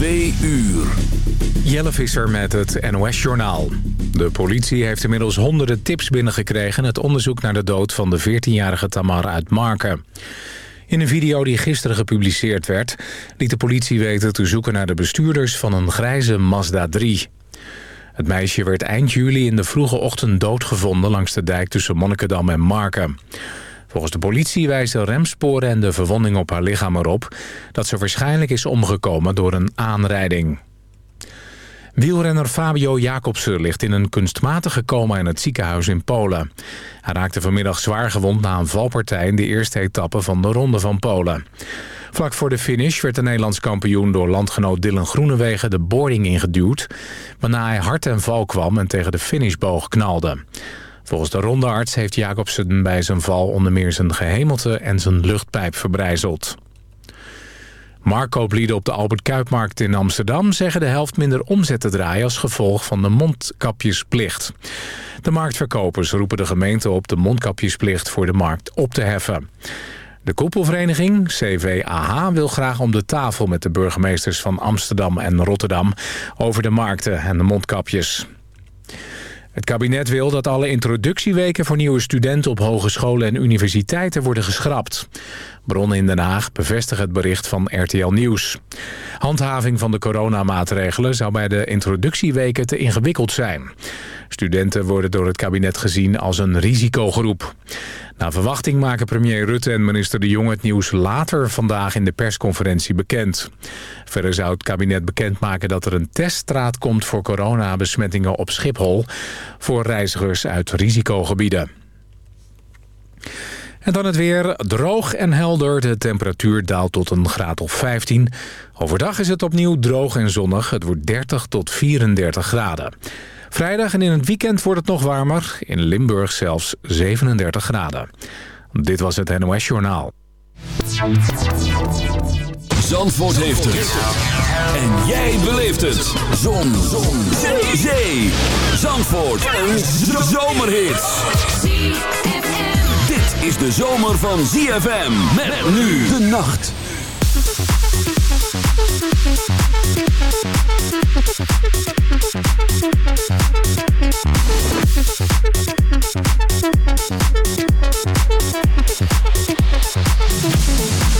Twee uur. Jelle Visser met het NOS-journaal. De politie heeft inmiddels honderden tips binnengekregen... het onderzoek naar de dood van de 14-jarige Tamar uit Marken. In een video die gisteren gepubliceerd werd... liet de politie weten te zoeken naar de bestuurders van een grijze Mazda 3. Het meisje werd eind juli in de vroege ochtend doodgevonden... langs de dijk tussen Monnikendam en Marken. Volgens de politie wijzen remsporen en de verwonding op haar lichaam erop... dat ze waarschijnlijk is omgekomen door een aanrijding. Wielrenner Fabio Jacobsen ligt in een kunstmatige coma in het ziekenhuis in Polen. Hij raakte vanmiddag zwaar gewond na een valpartij in de eerste etappe van de Ronde van Polen. Vlak voor de finish werd de Nederlands kampioen door landgenoot Dylan Groenewegen de boarding ingeduwd... waarna hij hard en val kwam en tegen de finishboog knalde. Volgens de rondearts heeft Jacobsen bij zijn val onder meer zijn gehemelte en zijn luchtpijp verbrijzeld. Markooplieden op de Albert Kuipmarkt in Amsterdam zeggen de helft minder omzet te draaien als gevolg van de mondkapjesplicht. De marktverkopers roepen de gemeente op de mondkapjesplicht voor de markt op te heffen. De koepelvereniging, CVAH, wil graag om de tafel met de burgemeesters van Amsterdam en Rotterdam over de markten en de mondkapjes. Het kabinet wil dat alle introductieweken voor nieuwe studenten op hogescholen en universiteiten worden geschrapt. Bronnen in Den Haag bevestigen het bericht van RTL Nieuws. Handhaving van de coronamaatregelen zou bij de introductieweken te ingewikkeld zijn. Studenten worden door het kabinet gezien als een risicogroep. Na verwachting maken premier Rutte en minister De Jong het nieuws later vandaag in de persconferentie bekend. Verder zou het kabinet bekendmaken dat er een teststraat komt voor coronabesmettingen op Schiphol voor reizigers uit risicogebieden. En dan het weer. Droog en helder. De temperatuur daalt tot een graad of 15. Overdag is het opnieuw droog en zonnig. Het wordt 30 tot 34 graden. Vrijdag en in het weekend wordt het nog warmer. In Limburg zelfs 37 graden. Dit was het NOS Journaal. Zandvoort heeft het. En jij beleeft het. Zon. Zon. Zee. Zee. Zandvoort. Een zomerhit. Dit is de zomer van ZFM. Met nu de nacht. Thank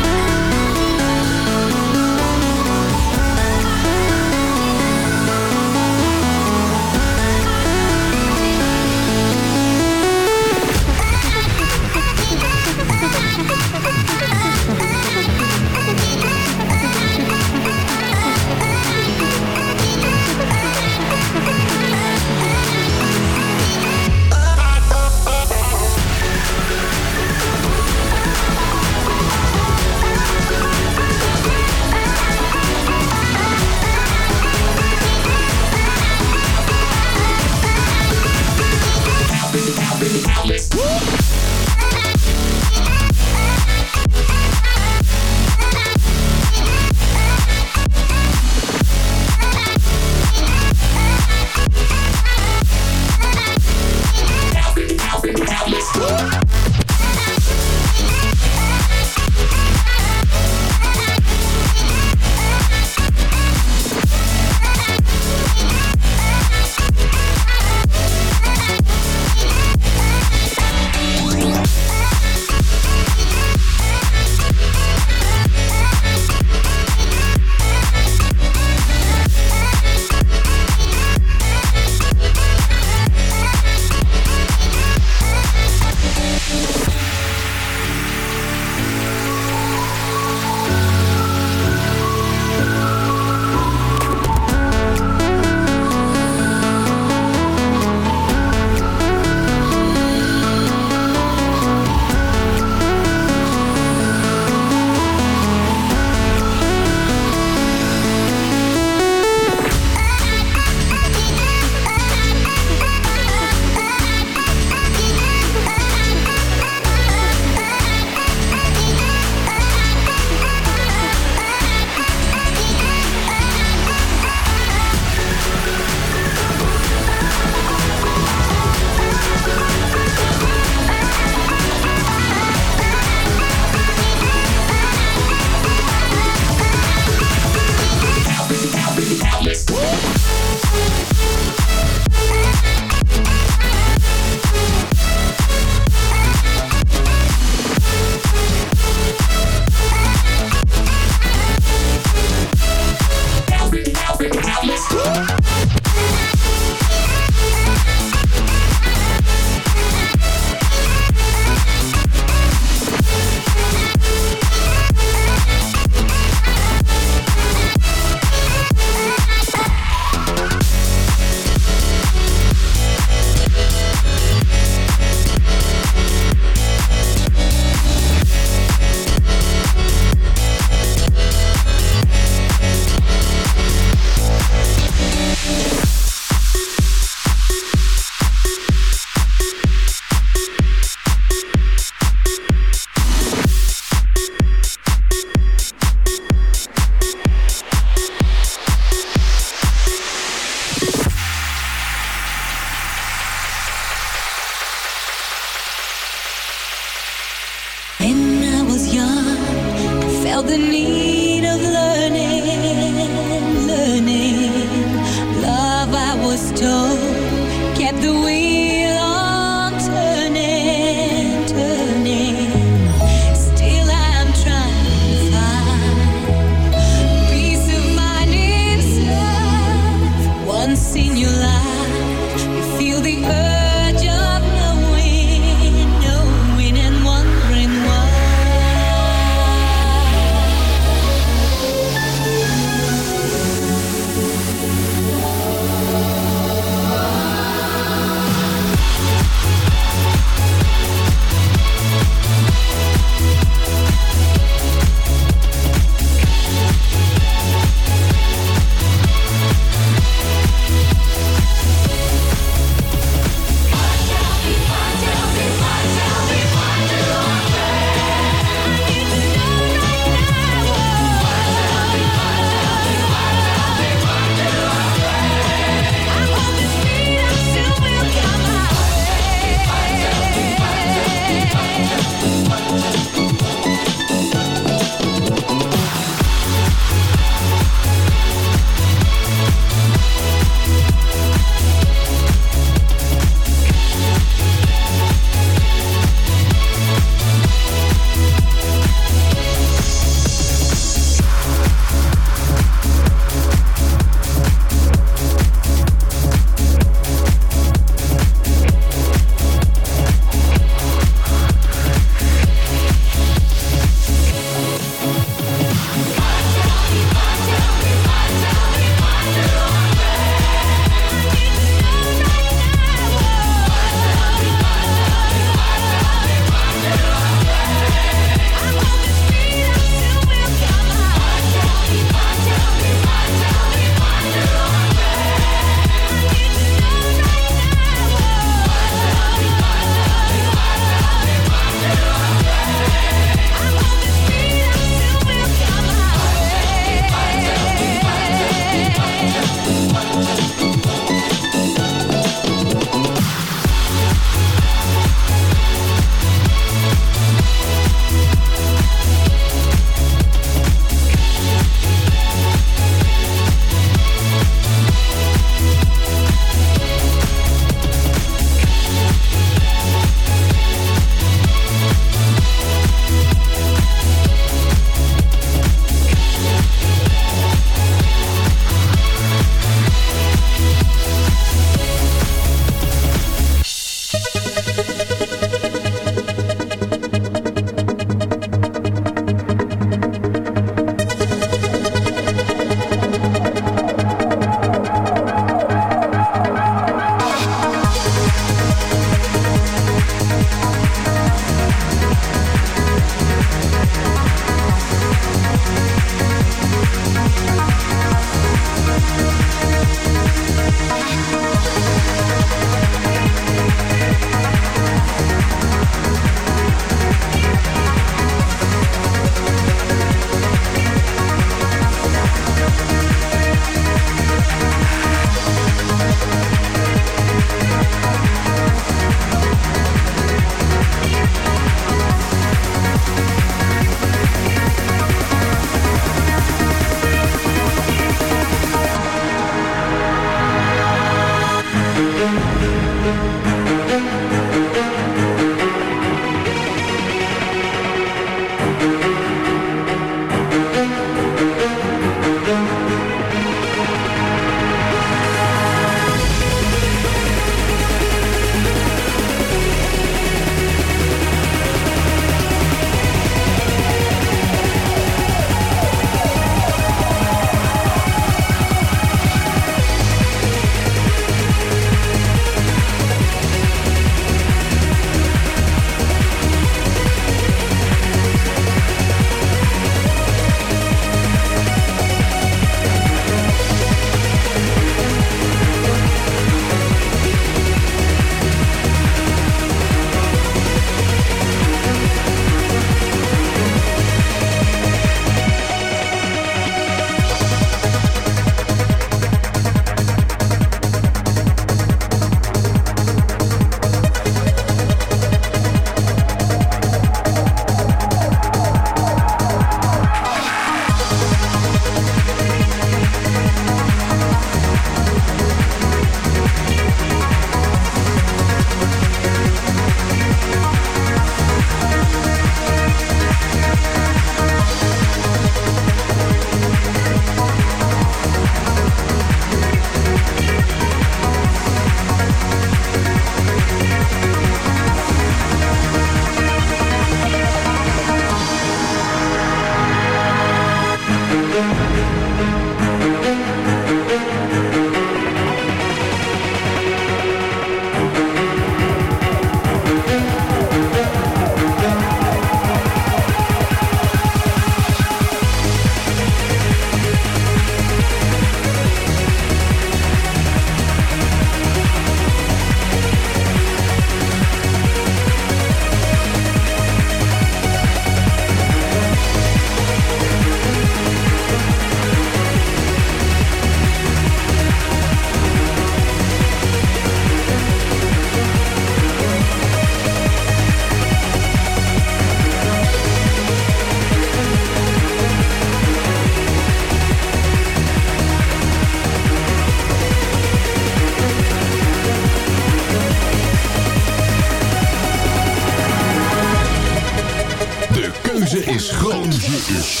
is groot. is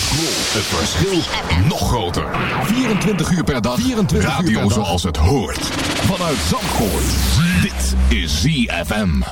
Het verschil nog groter. 24 uur per dag. 24 Radio zoals het hoort. Vanuit Zandvoort. Dit is ZFM.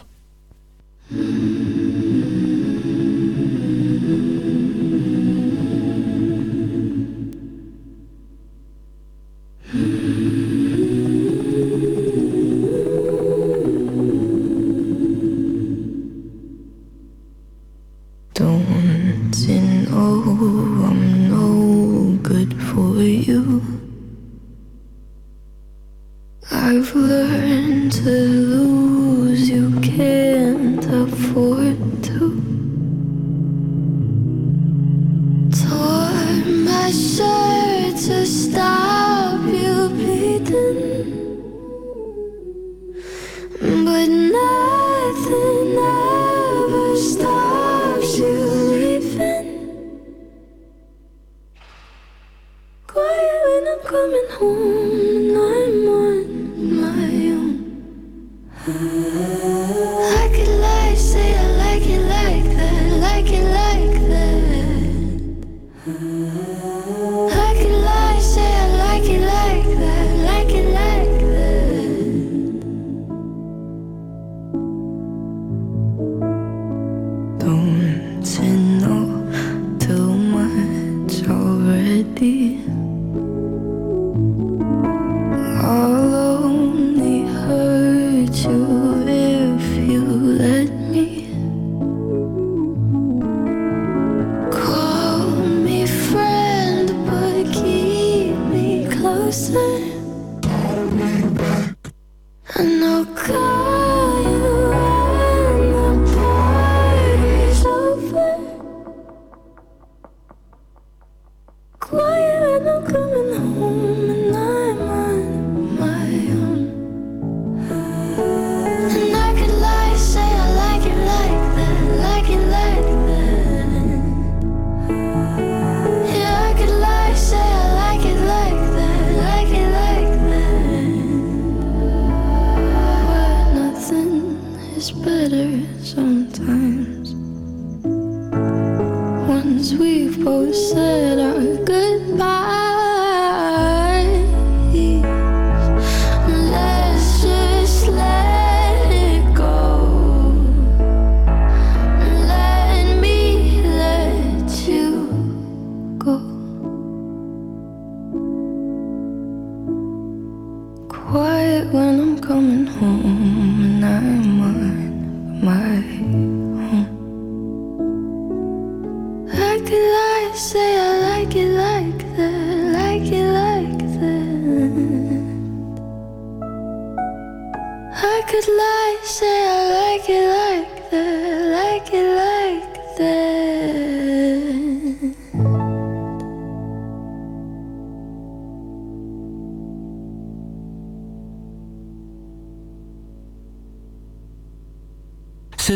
no call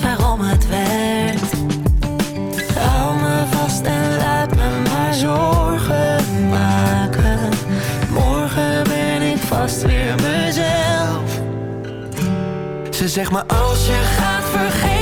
waarom het werkt. Hou me vast en laat me maar zorgen maken. Morgen ben ik vast weer mezelf. Ze zegt maar als je gaat vergeet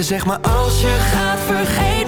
Zeg maar als je gaat vergeten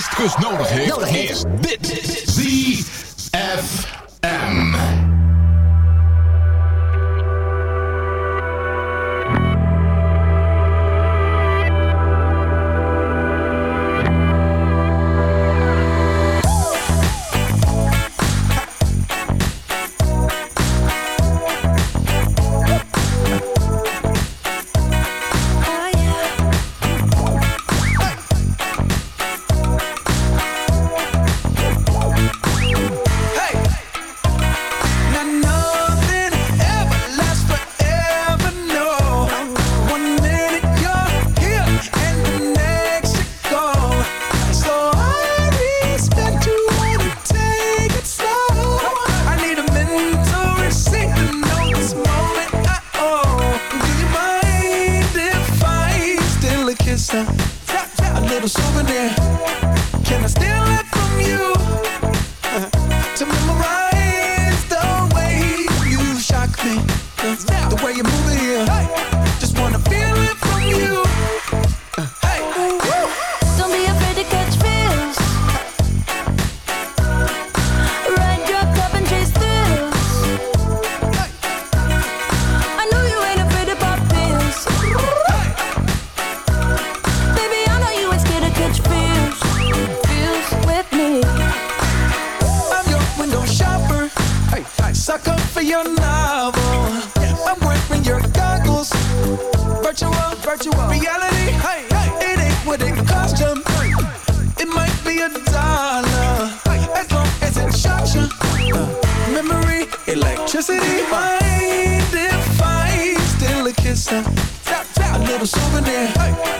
Westkust nodig heeft, nodig is dit. ZFM. A souvenir. Hey,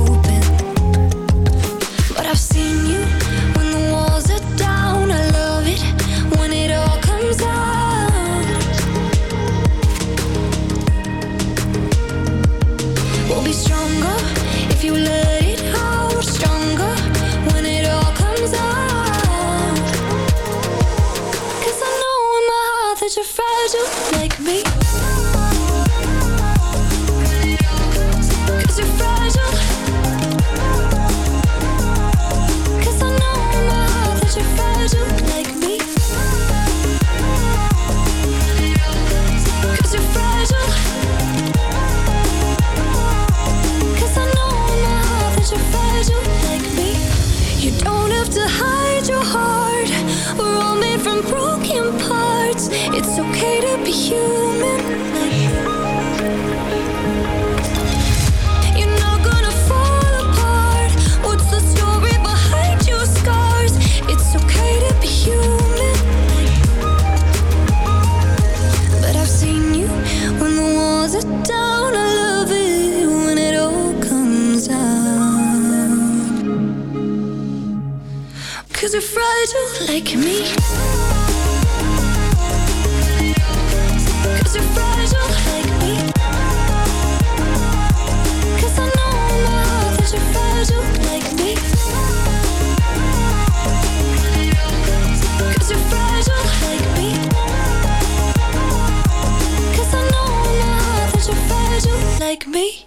me?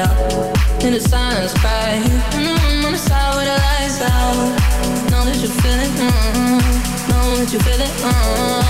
out in the silence cry in the room on the side where the lights out Know that you feel it, mm -hmm. know that you feel it, mm -hmm.